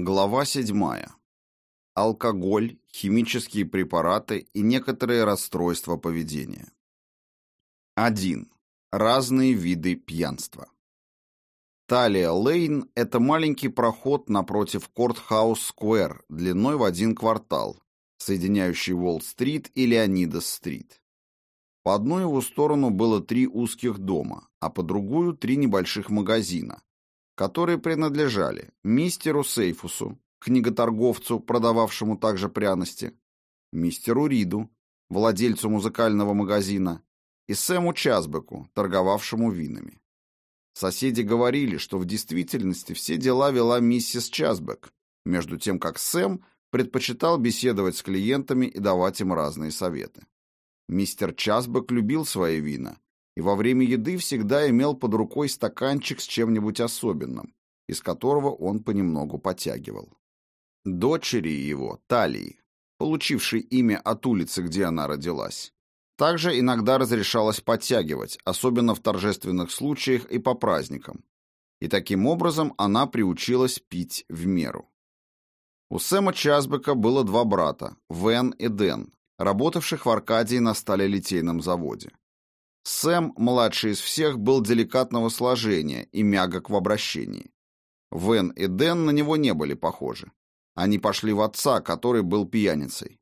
Глава 7. Алкоголь, химические препараты и некоторые расстройства поведения. 1. Разные виды пьянства. Талия Лейн – это маленький проход напротив Кортхаус-сквер длиной в один квартал, соединяющий Уолл-стрит и Леонидас-стрит. По одну его сторону было три узких дома, а по другую – три небольших магазина, которые принадлежали мистеру Сейфусу, книготорговцу, продававшему также пряности, мистеру Риду, владельцу музыкального магазина, и Сэму Часбеку, торговавшему винами. Соседи говорили, что в действительности все дела вела миссис Часбек, между тем как Сэм предпочитал беседовать с клиентами и давать им разные советы. Мистер Часбек любил свои вина и во время еды всегда имел под рукой стаканчик с чем-нибудь особенным, из которого он понемногу потягивал. Дочери его, Талии, получившей имя от улицы, где она родилась, также иногда разрешалось подтягивать, особенно в торжественных случаях и по праздникам. И таким образом она приучилась пить в меру. У Сэма Часбека было два брата, Вен и Дэн, работавших в Аркадии на сталелитейном заводе. Сэм, младший из всех, был деликатного сложения и мягок в обращении. Вен и Дэн на него не были похожи. Они пошли в отца, который был пьяницей.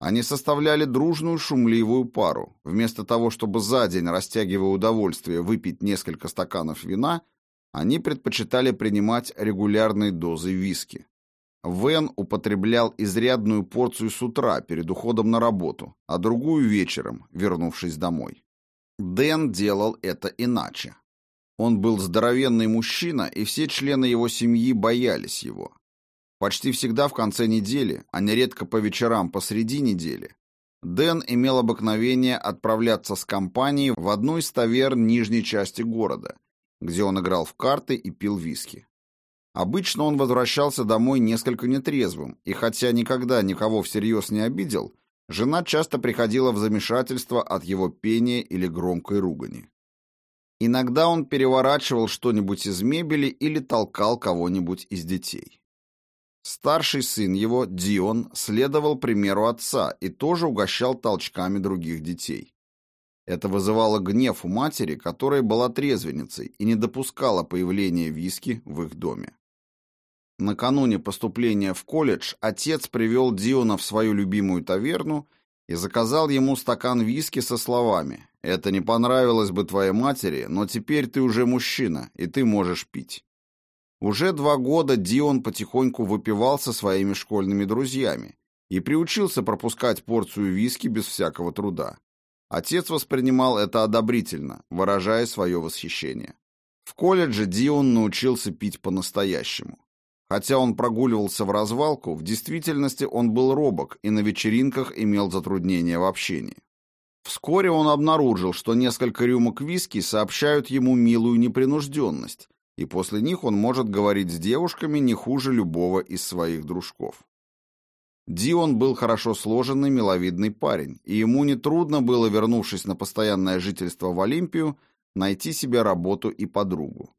Они составляли дружную шумливую пару. Вместо того, чтобы за день, растягивая удовольствие, выпить несколько стаканов вина, они предпочитали принимать регулярные дозы виски. Вен употреблял изрядную порцию с утра перед уходом на работу, а другую вечером, вернувшись домой. Дэн делал это иначе. Он был здоровенный мужчина, и все члены его семьи боялись его. Почти всегда в конце недели, а нередко по вечерам посреди недели, Дэн имел обыкновение отправляться с компанией в одну из таверн нижней части города, где он играл в карты и пил виски. Обычно он возвращался домой несколько нетрезвым, и хотя никогда никого всерьез не обидел, Жена часто приходила в замешательство от его пения или громкой ругани. Иногда он переворачивал что-нибудь из мебели или толкал кого-нибудь из детей. Старший сын его, Дион, следовал примеру отца и тоже угощал толчками других детей. Это вызывало гнев у матери, которая была трезвенницей и не допускала появления виски в их доме. Накануне поступления в колледж отец привел Диона в свою любимую таверну и заказал ему стакан виски со словами «Это не понравилось бы твоей матери, но теперь ты уже мужчина, и ты можешь пить». Уже два года Дион потихоньку выпивал со своими школьными друзьями и приучился пропускать порцию виски без всякого труда. Отец воспринимал это одобрительно, выражая свое восхищение. В колледже Дион научился пить по-настоящему. Хотя он прогуливался в развалку, в действительности он был робок и на вечеринках имел затруднения в общении. Вскоре он обнаружил, что несколько рюмок виски сообщают ему милую непринужденность, и после них он может говорить с девушками не хуже любого из своих дружков. Дион был хорошо сложенный, миловидный парень, и ему нетрудно было, вернувшись на постоянное жительство в Олимпию, найти себе работу и подругу.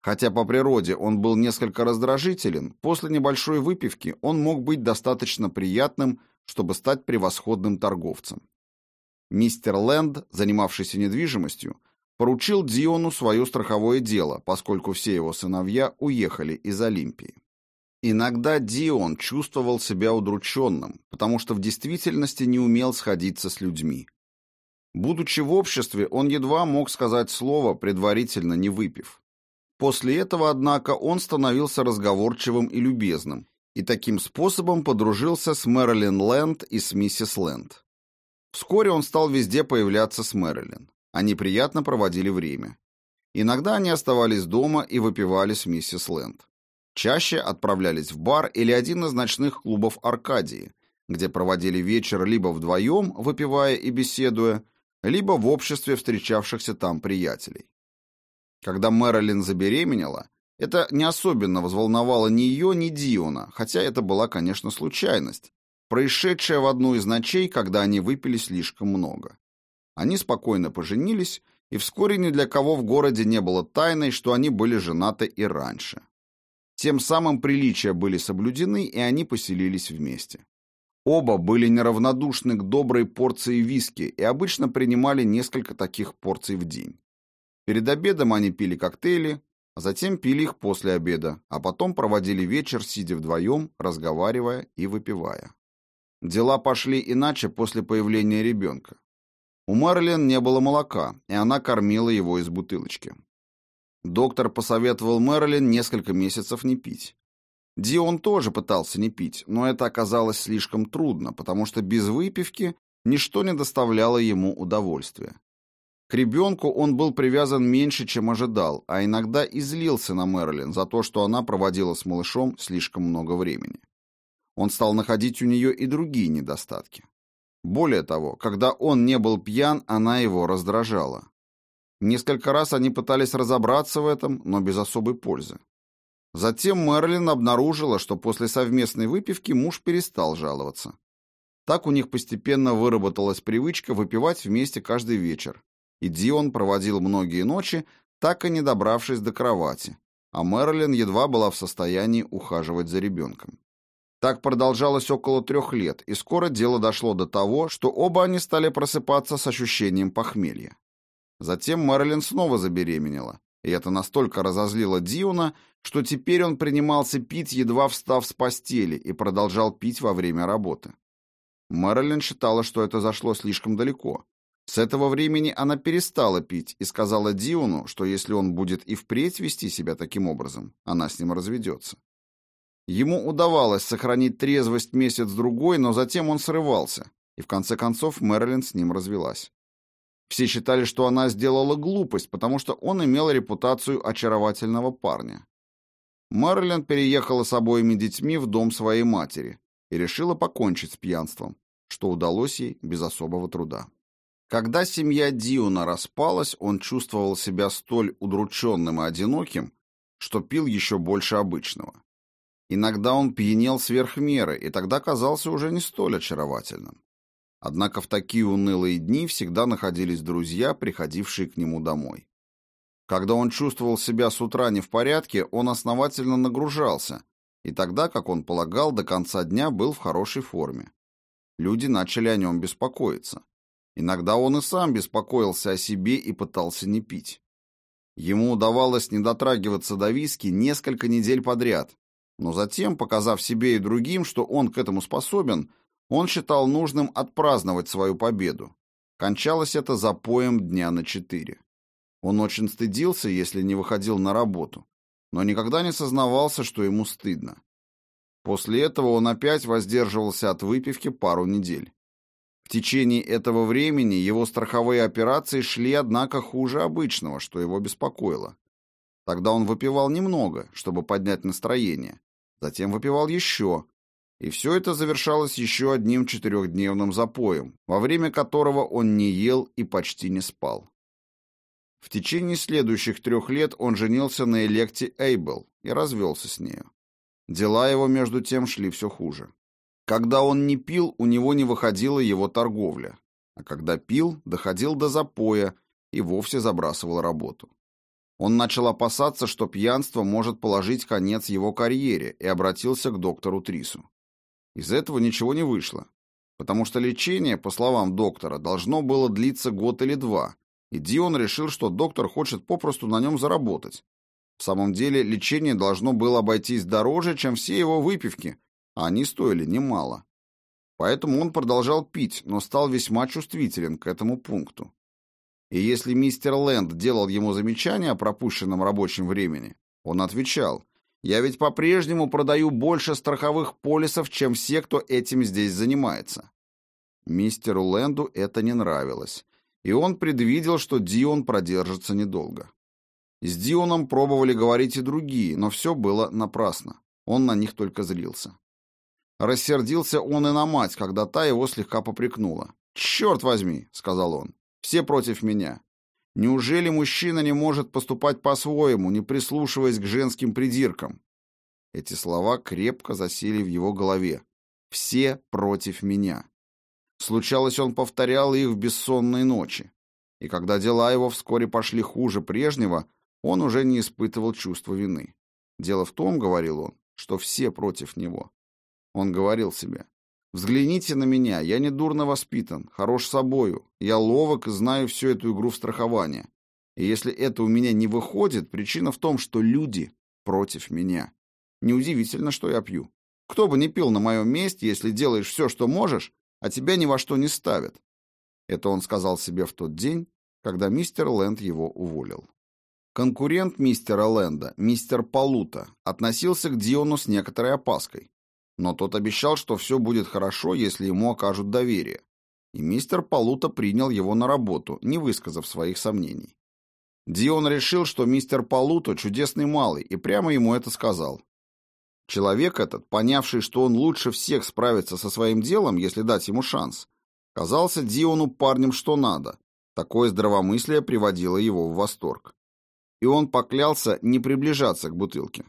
Хотя по природе он был несколько раздражителен, после небольшой выпивки он мог быть достаточно приятным, чтобы стать превосходным торговцем. Мистер Лэнд, занимавшийся недвижимостью, поручил Диону свое страховое дело, поскольку все его сыновья уехали из Олимпии. Иногда Дион чувствовал себя удрученным, потому что в действительности не умел сходиться с людьми. Будучи в обществе, он едва мог сказать слово, предварительно не выпив. После этого, однако, он становился разговорчивым и любезным, и таким способом подружился с Мэрилин Лэнд и с миссис Лэнд. Вскоре он стал везде появляться с Мэрилин. Они приятно проводили время. Иногда они оставались дома и выпивали с миссис Лэнд. Чаще отправлялись в бар или один из ночных клубов Аркадии, где проводили вечер либо вдвоем, выпивая и беседуя, либо в обществе встречавшихся там приятелей. Когда Мэрилин забеременела, это не особенно взволновало ни ее, ни Диона, хотя это была, конечно, случайность, происшедшая в одну из ночей, когда они выпили слишком много. Они спокойно поженились, и вскоре ни для кого в городе не было тайной, что они были женаты и раньше. Тем самым приличия были соблюдены, и они поселились вместе. Оба были неравнодушны к доброй порции виски и обычно принимали несколько таких порций в день. Перед обедом они пили коктейли, а затем пили их после обеда, а потом проводили вечер, сидя вдвоем, разговаривая и выпивая. Дела пошли иначе после появления ребенка. У Марлен не было молока, и она кормила его из бутылочки. Доктор посоветовал Мерлин несколько месяцев не пить. Дион тоже пытался не пить, но это оказалось слишком трудно, потому что без выпивки ничто не доставляло ему удовольствия. К ребенку он был привязан меньше, чем ожидал, а иногда и злился на Мерлин за то, что она проводила с малышом слишком много времени. Он стал находить у нее и другие недостатки. Более того, когда он не был пьян, она его раздражала. Несколько раз они пытались разобраться в этом, но без особой пользы. Затем Мерлин обнаружила, что после совместной выпивки муж перестал жаловаться. Так у них постепенно выработалась привычка выпивать вместе каждый вечер, и Дион проводил многие ночи, так и не добравшись до кровати, а Мерлин едва была в состоянии ухаживать за ребенком. Так продолжалось около трех лет, и скоро дело дошло до того, что оба они стали просыпаться с ощущением похмелья. Затем Мерлин снова забеременела, и это настолько разозлило Диона, что теперь он принимался пить, едва встав с постели, и продолжал пить во время работы. Мэрилин считала, что это зашло слишком далеко. С этого времени она перестала пить и сказала Диону, что если он будет и впредь вести себя таким образом, она с ним разведется. Ему удавалось сохранить трезвость месяц-другой, но затем он срывался, и в конце концов Мэрилин с ним развелась. Все считали, что она сделала глупость, потому что он имел репутацию очаровательного парня. Мэрилин переехала с обоими детьми в дом своей матери и решила покончить с пьянством, что удалось ей без особого труда. Когда семья Диуна распалась, он чувствовал себя столь удрученным и одиноким, что пил еще больше обычного. Иногда он пьянел сверх меры, и тогда казался уже не столь очаровательным. Однако в такие унылые дни всегда находились друзья, приходившие к нему домой. Когда он чувствовал себя с утра не в порядке, он основательно нагружался, и тогда, как он полагал, до конца дня был в хорошей форме. Люди начали о нем беспокоиться. Иногда он и сам беспокоился о себе и пытался не пить. Ему удавалось не дотрагиваться до виски несколько недель подряд, но затем, показав себе и другим, что он к этому способен, он считал нужным отпраздновать свою победу. Кончалось это запоем дня на четыре. Он очень стыдился, если не выходил на работу, но никогда не сознавался, что ему стыдно. После этого он опять воздерживался от выпивки пару недель. В течение этого времени его страховые операции шли, однако, хуже обычного, что его беспокоило. Тогда он выпивал немного, чтобы поднять настроение, затем выпивал еще, и все это завершалось еще одним четырехдневным запоем, во время которого он не ел и почти не спал. В течение следующих трех лет он женился на Электе Эйбл и развелся с нею. Дела его, между тем, шли все хуже. Когда он не пил, у него не выходила его торговля, а когда пил, доходил до запоя и вовсе забрасывал работу. Он начал опасаться, что пьянство может положить конец его карьере, и обратился к доктору Трису. Из этого ничего не вышло, потому что лечение, по словам доктора, должно было длиться год или два, и Дион решил, что доктор хочет попросту на нем заработать. В самом деле лечение должно было обойтись дороже, чем все его выпивки, а они стоили немало. Поэтому он продолжал пить, но стал весьма чувствителен к этому пункту. И если мистер Лэнд делал ему замечания о пропущенном рабочем времени, он отвечал, «Я ведь по-прежнему продаю больше страховых полисов, чем все, кто этим здесь занимается». Мистеру Лэнду это не нравилось, и он предвидел, что Дион продержится недолго. С Дионом пробовали говорить и другие, но все было напрасно. Он на них только злился. Рассердился он и на мать, когда та его слегка попрекнула. «Черт возьми!» — сказал он. Все против меня. Неужели мужчина не может поступать по-своему, не прислушиваясь к женским придиркам? Эти слова крепко засели в его голове. Все против меня. Случалось, он повторял их в бессонные ночи. И когда дела его вскоре пошли хуже прежнего, он уже не испытывал чувства вины. Дело в том, говорил он, что все против него. Он говорил себе, взгляните на меня, я не дурно воспитан, хорош собою, я ловок и знаю всю эту игру в страхование. И если это у меня не выходит, причина в том, что люди против меня. Неудивительно, что я пью. Кто бы ни пил на моем месте, если делаешь все, что можешь, а тебя ни во что не ставят. Это он сказал себе в тот день, когда мистер Лэнд его уволил. Конкурент мистера Лэнда, мистер Палута, относился к Диону с некоторой опаской, но тот обещал, что все будет хорошо, если ему окажут доверие. И мистер Палута принял его на работу, не высказав своих сомнений. Дион решил, что мистер Палута чудесный малый, и прямо ему это сказал. Человек этот, понявший, что он лучше всех справится со своим делом, если дать ему шанс, казался Диону парнем что надо. Такое здравомыслие приводило его в восторг. И он поклялся не приближаться к бутылке.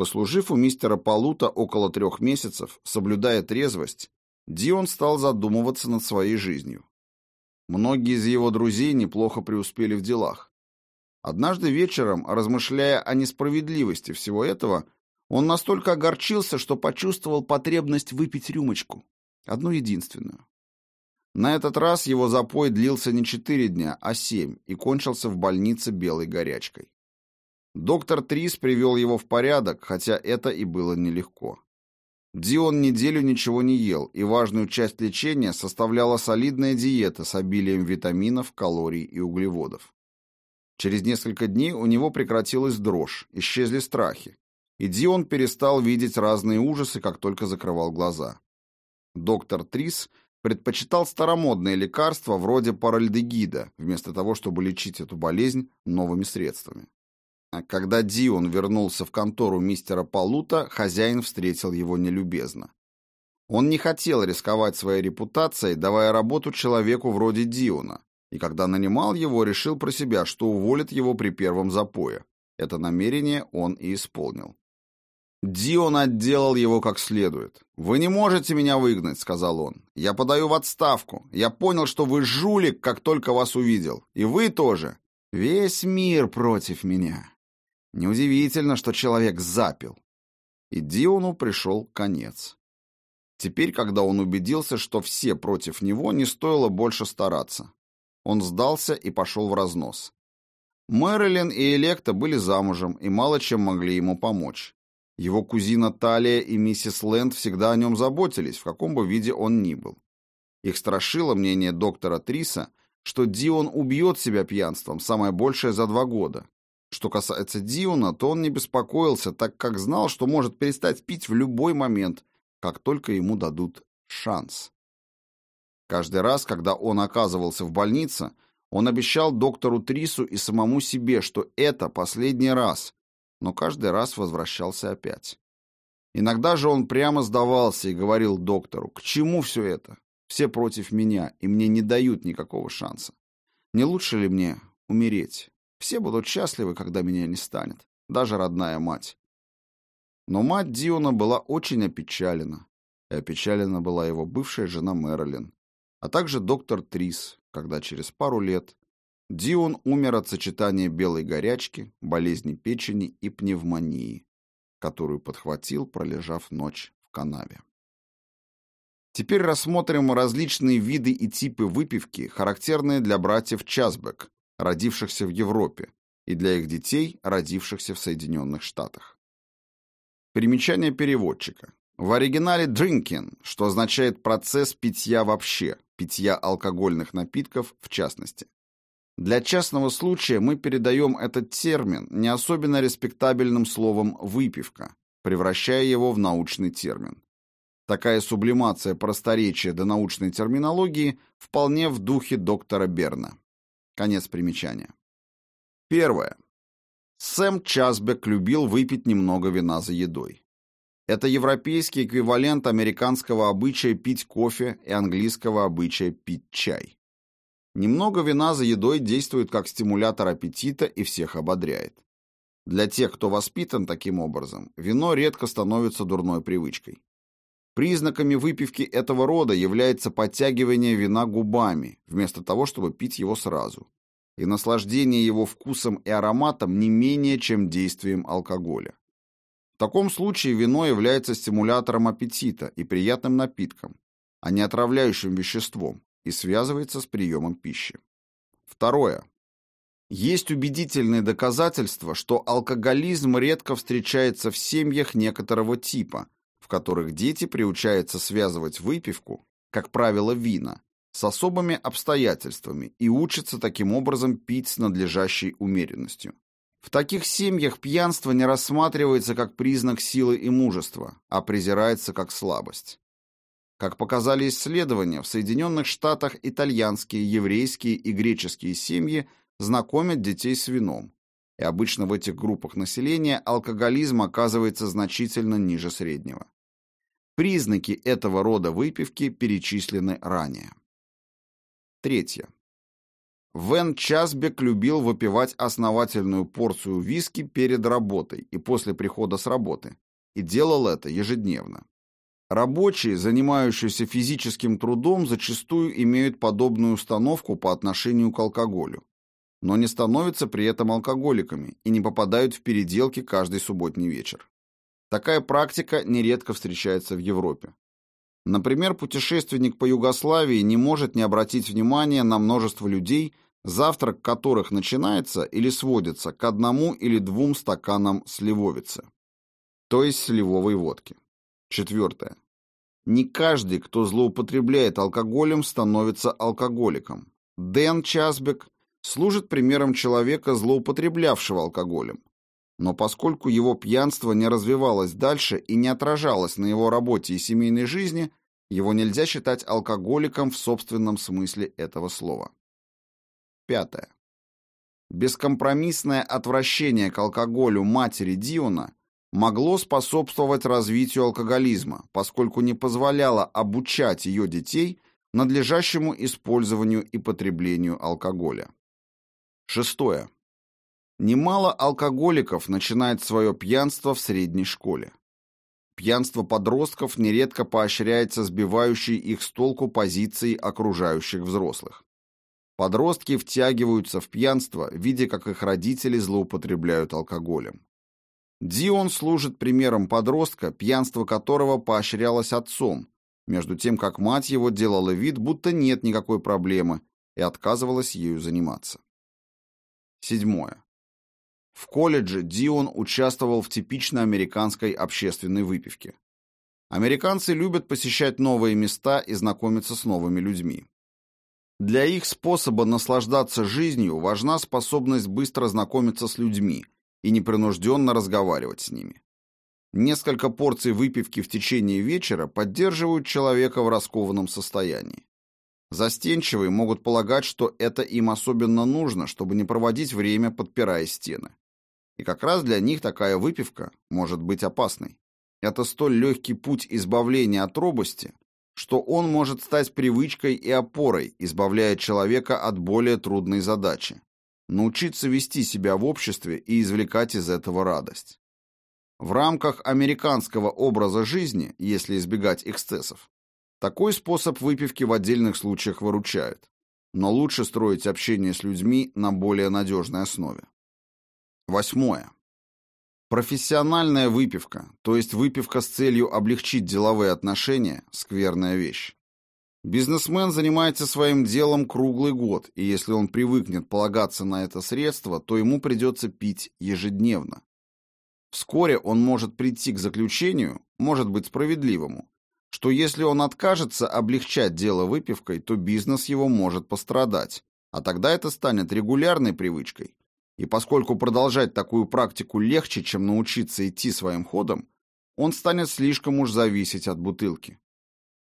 Послужив у мистера Палута около трех месяцев, соблюдая трезвость, Дион стал задумываться над своей жизнью. Многие из его друзей неплохо преуспели в делах. Однажды вечером, размышляя о несправедливости всего этого, он настолько огорчился, что почувствовал потребность выпить рюмочку. Одну единственную. На этот раз его запой длился не четыре дня, а семь, и кончился в больнице белой горячкой. Доктор Трис привел его в порядок, хотя это и было нелегко. Дион неделю ничего не ел, и важную часть лечения составляла солидная диета с обилием витаминов, калорий и углеводов. Через несколько дней у него прекратилась дрожь, исчезли страхи, и Дион перестал видеть разные ужасы, как только закрывал глаза. Доктор Трис предпочитал старомодные лекарства вроде паральдегида, вместо того, чтобы лечить эту болезнь новыми средствами. Когда Дион вернулся в контору мистера Палута, хозяин встретил его нелюбезно. Он не хотел рисковать своей репутацией, давая работу человеку вроде Диона, и когда нанимал его, решил про себя, что уволит его при первом запое. Это намерение он и исполнил. Дион отделал его как следует. «Вы не можете меня выгнать», — сказал он. «Я подаю в отставку. Я понял, что вы жулик, как только вас увидел. И вы тоже. Весь мир против меня. Неудивительно, что человек запил». И Диону пришел конец. Теперь, когда он убедился, что все против него, не стоило больше стараться. Он сдался и пошел в разнос. Мэрилин и Электа были замужем и мало чем могли ему помочь. Его кузина Талия и миссис Лэнд всегда о нем заботились, в каком бы виде он ни был. Их страшило мнение доктора Триса, что Дион убьет себя пьянством, самое большее за два года. Что касается Диона, то он не беспокоился, так как знал, что может перестать пить в любой момент, как только ему дадут шанс. Каждый раз, когда он оказывался в больнице, он обещал доктору Трису и самому себе, что это последний раз, но каждый раз возвращался опять. Иногда же он прямо сдавался и говорил доктору, к чему все это? Все против меня, и мне не дают никакого шанса. Не лучше ли мне умереть? Все будут счастливы, когда меня не станет, даже родная мать. Но мать Диона была очень опечалена, и опечалена была его бывшая жена Мэрилин, а также доктор Трис, когда через пару лет Дион умер от сочетания белой горячки, болезни печени и пневмонии, которую подхватил, пролежав ночь в канаве. Теперь рассмотрим различные виды и типы выпивки, характерные для братьев Часбек, родившихся в Европе, и для их детей, родившихся в Соединенных Штатах. Примечание переводчика. В оригинале drinking, что означает процесс питья вообще, питья алкогольных напитков в частности. Для частного случая мы передаем этот термин не особенно респектабельным словом «выпивка», превращая его в научный термин. Такая сублимация просторечия до научной терминологии вполне в духе доктора Берна. Конец примечания. Первое. Сэм Часбек любил выпить немного вина за едой. Это европейский эквивалент американского обычая пить кофе и английского обычая пить чай. Немного вина за едой действует как стимулятор аппетита и всех ободряет. Для тех, кто воспитан таким образом, вино редко становится дурной привычкой. Признаками выпивки этого рода является подтягивание вина губами, вместо того, чтобы пить его сразу. и наслаждение его вкусом и ароматом не менее, чем действием алкоголя. В таком случае вино является стимулятором аппетита и приятным напитком, а не отравляющим веществом, и связывается с приемом пищи. Второе. Есть убедительные доказательства, что алкоголизм редко встречается в семьях некоторого типа, которых дети приучаются связывать выпивку, как правило, вина, с особыми обстоятельствами и учатся таким образом пить с надлежащей умеренностью. В таких семьях пьянство не рассматривается как признак силы и мужества, а презирается как слабость. Как показали исследования, в Соединенных Штатах итальянские, еврейские и греческие семьи знакомят детей с вином, и обычно в этих группах населения алкоголизм оказывается значительно ниже среднего. Признаки этого рода выпивки перечислены ранее. Третье. Вен Часбек любил выпивать основательную порцию виски перед работой и после прихода с работы, и делал это ежедневно. Рабочие, занимающиеся физическим трудом, зачастую имеют подобную установку по отношению к алкоголю, но не становятся при этом алкоголиками и не попадают в переделки каждый субботний вечер. Такая практика нередко встречается в Европе. Например, путешественник по Югославии не может не обратить внимания на множество людей, завтрак которых начинается или сводится к одному или двум стаканам сливовицы, то есть сливовой водки. Четвертое. Не каждый, кто злоупотребляет алкоголем, становится алкоголиком. Дэн Часбек служит примером человека, злоупотреблявшего алкоголем. Но поскольку его пьянство не развивалось дальше и не отражалось на его работе и семейной жизни, его нельзя считать алкоголиком в собственном смысле этого слова. Пятое. Бескомпромиссное отвращение к алкоголю матери Диона могло способствовать развитию алкоголизма, поскольку не позволяло обучать ее детей надлежащему использованию и потреблению алкоголя. Шестое. Немало алкоголиков начинает свое пьянство в средней школе. Пьянство подростков нередко поощряется сбивающей их с толку позицией окружающих взрослых. Подростки втягиваются в пьянство, видя, как их родители злоупотребляют алкоголем. Дион служит примером подростка, пьянство которого поощрялось отцом, между тем как мать его делала вид, будто нет никакой проблемы, и отказывалась ею заниматься. Седьмое. В колледже Дион участвовал в типично американской общественной выпивке. Американцы любят посещать новые места и знакомиться с новыми людьми. Для их способа наслаждаться жизнью важна способность быстро знакомиться с людьми и непринужденно разговаривать с ними. Несколько порций выпивки в течение вечера поддерживают человека в раскованном состоянии. Застенчивые могут полагать, что это им особенно нужно, чтобы не проводить время, подпирая стены. И как раз для них такая выпивка может быть опасной. Это столь легкий путь избавления от робости, что он может стать привычкой и опорой, избавляя человека от более трудной задачи – научиться вести себя в обществе и извлекать из этого радость. В рамках американского образа жизни, если избегать эксцессов, такой способ выпивки в отдельных случаях выручает, но лучше строить общение с людьми на более надежной основе. Восьмое. Профессиональная выпивка, то есть выпивка с целью облегчить деловые отношения – скверная вещь. Бизнесмен занимается своим делом круглый год, и если он привыкнет полагаться на это средство, то ему придется пить ежедневно. Вскоре он может прийти к заключению, может быть справедливому, что если он откажется облегчать дело выпивкой, то бизнес его может пострадать, а тогда это станет регулярной привычкой. И поскольку продолжать такую практику легче, чем научиться идти своим ходом, он станет слишком уж зависеть от бутылки.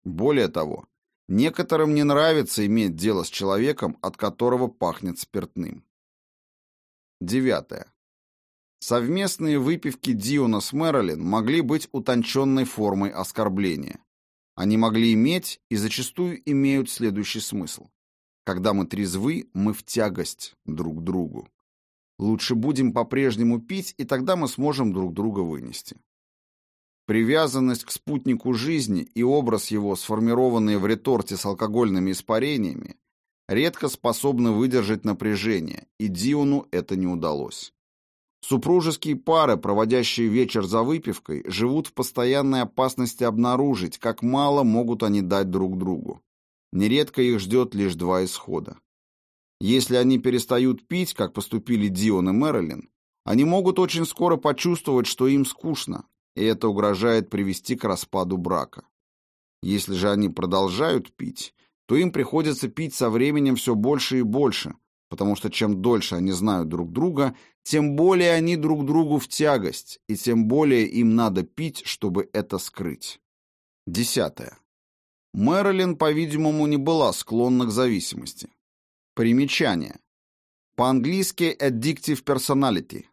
Более того, некоторым не нравится иметь дело с человеком, от которого пахнет спиртным. Девятое. Совместные выпивки Диона с Мэрилин могли быть утонченной формой оскорбления. Они могли иметь и зачастую имеют следующий смысл. Когда мы трезвы, мы в тягость друг другу. Лучше будем по-прежнему пить, и тогда мы сможем друг друга вынести. Привязанность к спутнику жизни и образ его, сформированные в реторте с алкогольными испарениями, редко способны выдержать напряжение, и Диону это не удалось. Супружеские пары, проводящие вечер за выпивкой, живут в постоянной опасности обнаружить, как мало могут они дать друг другу. Нередко их ждет лишь два исхода. Если они перестают пить, как поступили Дион и Мэрилин, они могут очень скоро почувствовать, что им скучно, и это угрожает привести к распаду брака. Если же они продолжают пить, то им приходится пить со временем все больше и больше, потому что чем дольше они знают друг друга, тем более они друг другу в тягость, и тем более им надо пить, чтобы это скрыть. Десятое. Мэрилин, по-видимому, не была склонна к зависимости. Примечание. По-английски addictive personality.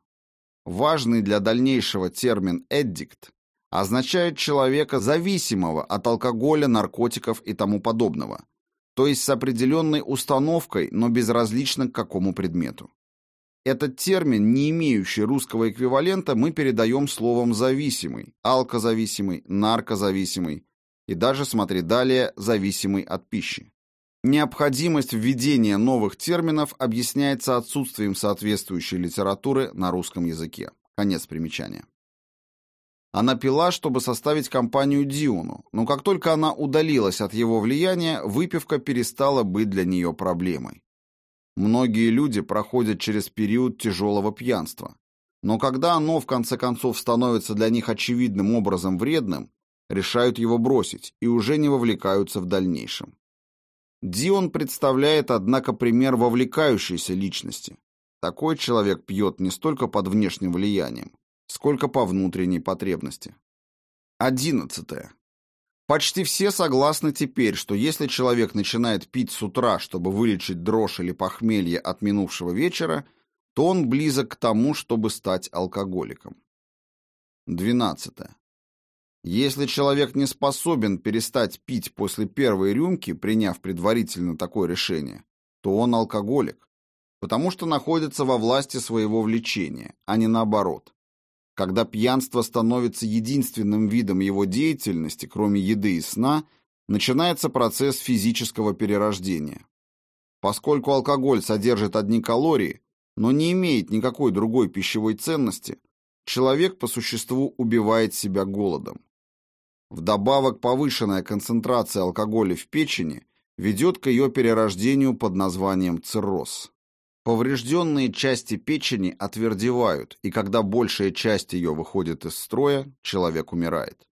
Важный для дальнейшего термин addict означает человека зависимого от алкоголя, наркотиков и тому подобного, то есть с определенной установкой, но безразлично к какому предмету. Этот термин, не имеющий русского эквивалента, мы передаем словом «зависимый», «алкозависимый», «наркозависимый» и даже, смотри далее, «зависимый от пищи». Необходимость введения новых терминов объясняется отсутствием соответствующей литературы на русском языке. Конец примечания. Она пила, чтобы составить компанию Диону, но как только она удалилась от его влияния, выпивка перестала быть для нее проблемой. Многие люди проходят через период тяжелого пьянства, но когда оно в конце концов становится для них очевидным образом вредным, решают его бросить и уже не вовлекаются в дальнейшем. Дион представляет, однако, пример вовлекающейся личности. Такой человек пьет не столько под внешним влиянием, сколько по внутренней потребности. Одиннадцатое. Почти все согласны теперь, что если человек начинает пить с утра, чтобы вылечить дрожь или похмелье от минувшего вечера, то он близок к тому, чтобы стать алкоголиком. Двенадцатое. Если человек не способен перестать пить после первой рюмки, приняв предварительно такое решение, то он алкоголик, потому что находится во власти своего влечения, а не наоборот. Когда пьянство становится единственным видом его деятельности, кроме еды и сна, начинается процесс физического перерождения. Поскольку алкоголь содержит одни калории, но не имеет никакой другой пищевой ценности, человек по существу убивает себя голодом. Вдобавок повышенная концентрация алкоголя в печени ведет к ее перерождению под названием цирроз. Поврежденные части печени отвердевают, и когда большая часть ее выходит из строя, человек умирает.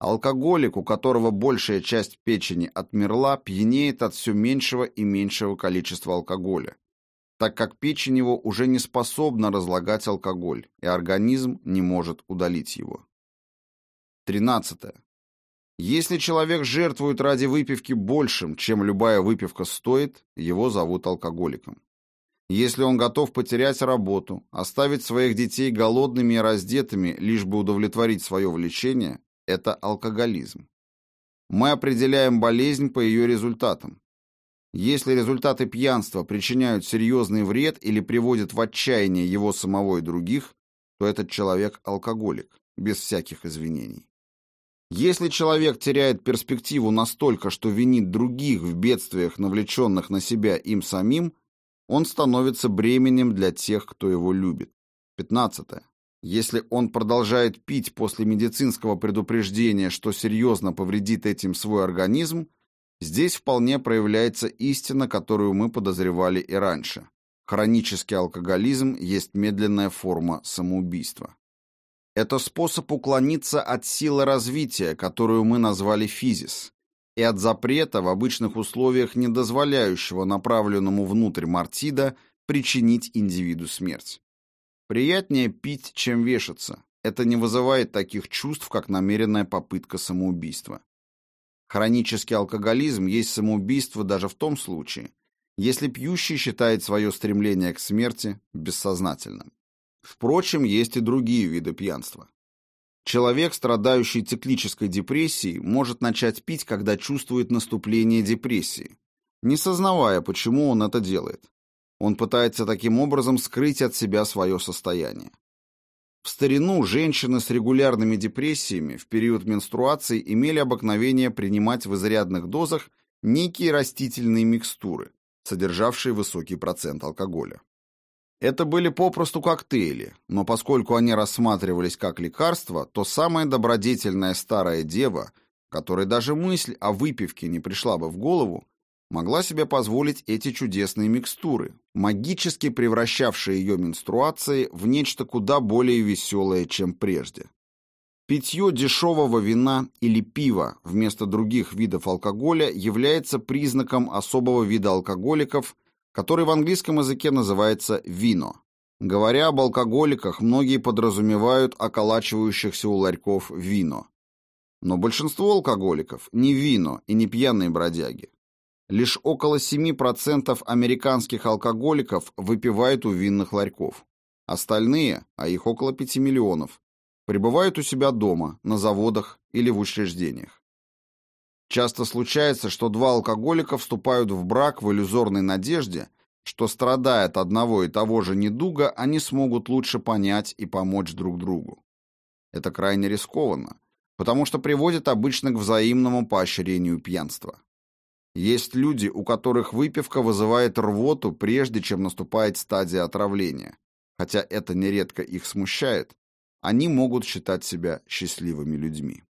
Алкоголик, у которого большая часть печени отмерла, пьянеет от все меньшего и меньшего количества алкоголя, так как печень его уже не способна разлагать алкоголь, и организм не может удалить его. 13. Если человек жертвует ради выпивки большим, чем любая выпивка стоит, его зовут алкоголиком. Если он готов потерять работу, оставить своих детей голодными и раздетыми, лишь бы удовлетворить свое влечение, это алкоголизм. Мы определяем болезнь по ее результатам. Если результаты пьянства причиняют серьезный вред или приводят в отчаяние его самого и других, то этот человек алкоголик, без всяких извинений. Если человек теряет перспективу настолько, что винит других в бедствиях, навлеченных на себя им самим, он становится бременем для тех, кто его любит. 15. Если он продолжает пить после медицинского предупреждения, что серьезно повредит этим свой организм, здесь вполне проявляется истина, которую мы подозревали и раньше. Хронический алкоголизм есть медленная форма самоубийства. Это способ уклониться от силы развития, которую мы назвали физис, и от запрета в обычных условиях, не дозволяющего направленному внутрь мартида причинить индивиду смерть. Приятнее пить, чем вешаться. Это не вызывает таких чувств, как намеренная попытка самоубийства. Хронический алкоголизм есть самоубийство даже в том случае, если пьющий считает свое стремление к смерти бессознательным. Впрочем, есть и другие виды пьянства. Человек, страдающий циклической депрессией, может начать пить, когда чувствует наступление депрессии, не сознавая, почему он это делает. Он пытается таким образом скрыть от себя свое состояние. В старину женщины с регулярными депрессиями в период менструации имели обыкновение принимать в изрядных дозах некие растительные микстуры, содержавшие высокий процент алкоголя. Это были попросту коктейли, но поскольку они рассматривались как лекарство, то самая добродетельная старая дева, которой даже мысль о выпивке не пришла бы в голову, могла себе позволить эти чудесные микстуры, магически превращавшие ее менструации в нечто куда более веселое, чем прежде. Питье дешевого вина или пива вместо других видов алкоголя является признаком особого вида алкоголиков, который в английском языке называется вино. Говоря об алкоголиках, многие подразумевают околачивающихся у ларьков вино. Но большинство алкоголиков не вино и не пьяные бродяги. Лишь около 7% американских алкоголиков выпивают у винных ларьков. Остальные, а их около 5 миллионов, пребывают у себя дома, на заводах или в учреждениях. Часто случается, что два алкоголика вступают в брак в иллюзорной надежде, что, страдая от одного и того же недуга, они смогут лучше понять и помочь друг другу. Это крайне рискованно, потому что приводит обычно к взаимному поощрению пьянства. Есть люди, у которых выпивка вызывает рвоту, прежде чем наступает стадия отравления, хотя это нередко их смущает, они могут считать себя счастливыми людьми.